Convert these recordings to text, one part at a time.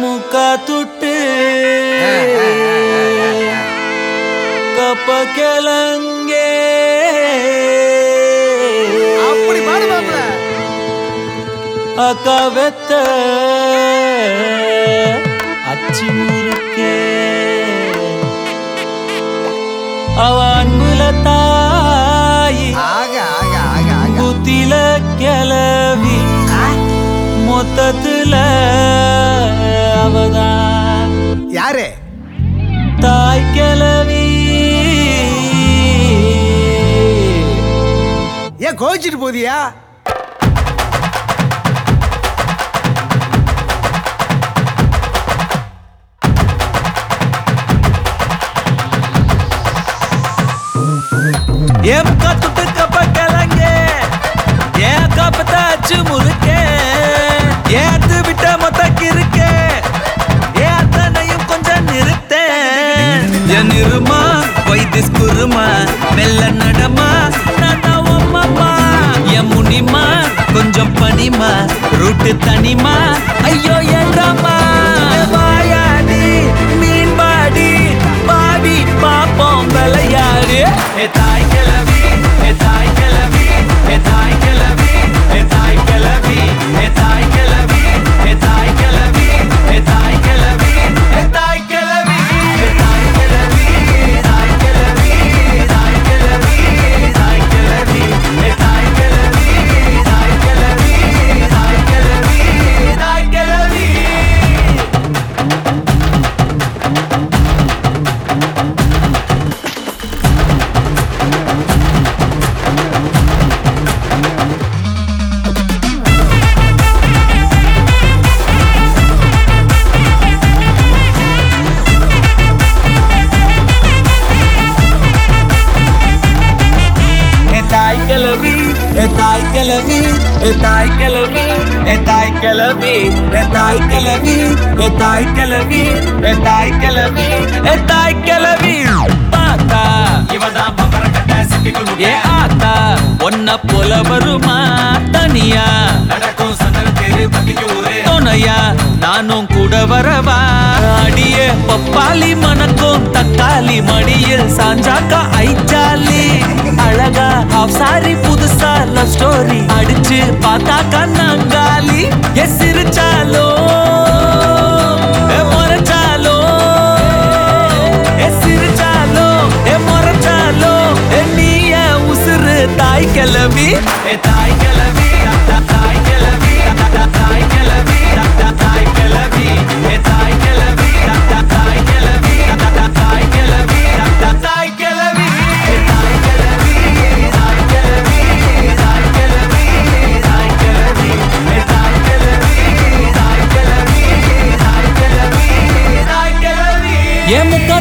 ಮುಖ ತುಟ್ಟು ಕಪ್ಪ ಕೆಲಂಗೆ ಅಕ್ಕ ಬೆತ್ತ அச்சு முறுக்க. அவ அன்புல தாய் புத்தில கிளவி. மொத்தத்துல அவதான். யாரு? தாய் கிளவி ஏன் கோவிச்சிட்டு போதியா என் கொஞ்சம் பனிமா ரூட்டு தனிமா. ஐயோ என்றம்மா தாய் கிளவி தாய் கிளவி தாய் கிளவி தாய் கிளவி தாய் கிளவி தாய் கிளவி. பாத்தா இவதான் பம்பர கட்ட சிட்டிக்குள் ஏ ஆத்தா ஒன்ன போல வருமா? தனியா. நடக்கும் சந்தன தேரு பத்திக்கு ஊரே. துணையா நானும் கூட வரவா? அடியே பப்பாளி மணக்கும் தக்காளி மடியில் சாஞ்சாக்கா ஐச்சாலி ஆஃப் சாரி புதுசா லவ் ஸ்டோரி அடிச்சு பார்த்தா கண்ணாங்காலி. எஸ் சிரிச்சாலோ முறைச்சாலோ? எஸ் சிரிச்சாலோ எ முறைச்சாலோ? நீ உசுறு தாய் கிளம்பி தாய்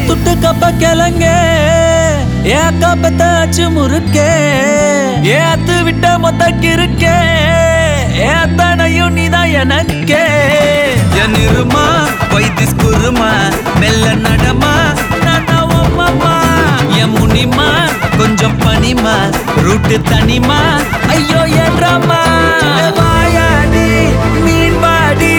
ತುಟ್ಟು ಕಪ್ಪ ಕೆಲಂಗೆ ಯಾಕ ಬೆತ್ತಾಚು ಮುರುಕೆ ஏத்து விட்ட மொத்த கிருக்கே ஏத்தனையும் நீதான் எனக்கே. என் இருமா வைத்திஸ் குருமா மெல்ல நடமா நானாவம்மா என் முனிமா கொஞ்சம் பனிமா ரூட்டு தனிமா. ஐயோ என்றமா வாயாடி மீன்பாடி